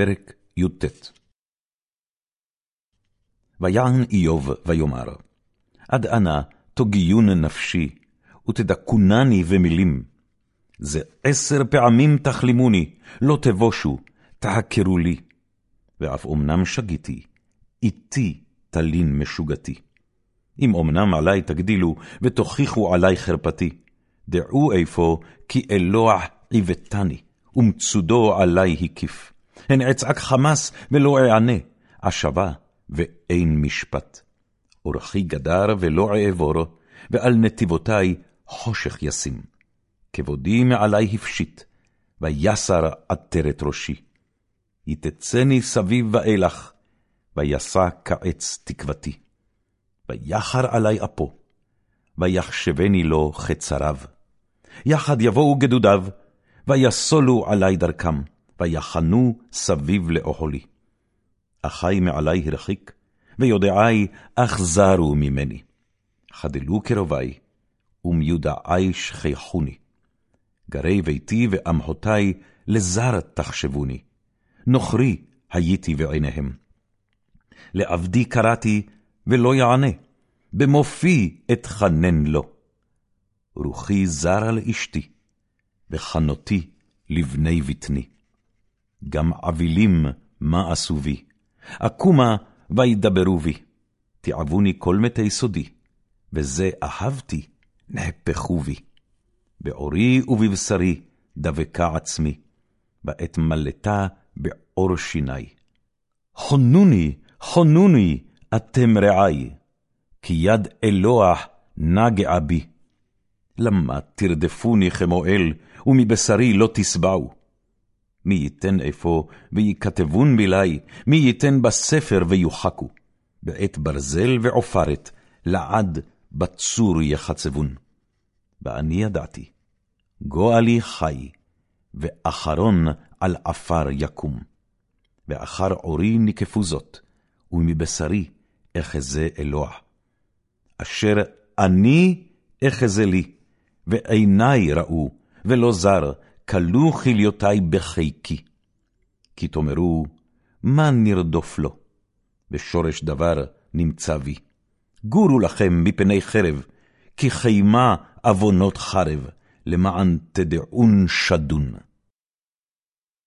פרק י"ט ויען איוב ויאמר, עד אנה תוגיון נפשי, ותדכונני במילים. זה עשר פעמים תחלימוני, לא תבושו, תעקרו לי. ואף אמנם שגיתי, איתי תלין משוגתי. אם אמנם עלי תגדילו, ותוכיחו עלי חרפתי, דעו איפה כי אלוה עיוותני, ומצודו עלי הקיף. הן אצעק חמס ולא אענה, עשבה ואין משפט. אורכי גדר ולא אעבור, ועל נתיבותי חושך ישים. כבודי מעלי הפשיט, ויסר עטרת ראשי. יתצני סביב ואילך, ויסע כעץ תקוותי. ויחר עלי אפו, ויחשבני לו חצריו. יחד יבואו גדודיו, ויסולו עלי דרכם, ויחנו סביב לאוכלי. אחי מעלי הרחיק, ויודעי אחזרו ממני. חדלו קרובי, ומיודעי שכחוני. גרי ביתי ואמחותי לזר תחשבוני, נוכרי הייתי בעיניהם. לעבדי קראתי, ולא יענה, במופי אתחנן לו. רוחי זרה לאשתי, וחנותי לבני בטני. גם אבילים עשו בי, אקומה וידברו בי, תיעבוני כל מתי סודי, וזה אהבתי, נהפכו בי. בעורי ובבשרי דבקה עצמי, בעת מלטה בעור שיני. חונוני, חונוני, אתם רעי, כי יד אלוה נגעה בי. למה תרדפוני כמועל, ומבשרי לא תשבעו? מי ייתן אפוא ויכתבון מילי, מי ייתן בספר ויוחקו. בעת ברזל ועופרת, לעד בצור יחצבון. ואני ידעתי, גואלי חי, ואחרון על עפר יקום. ואחר עורי נקפו זאת, ומבשרי אחזה אלוה. אשר אני אחזה לי, ועיני ראו, ולא זר, כלו כליותי בחיקי. כי תאמרו, מה נרדוף לו? ושורש דבר נמצא בי. גורו לכם מפני חרב, כי חימה עוונות חרב, למען תדעון שדון.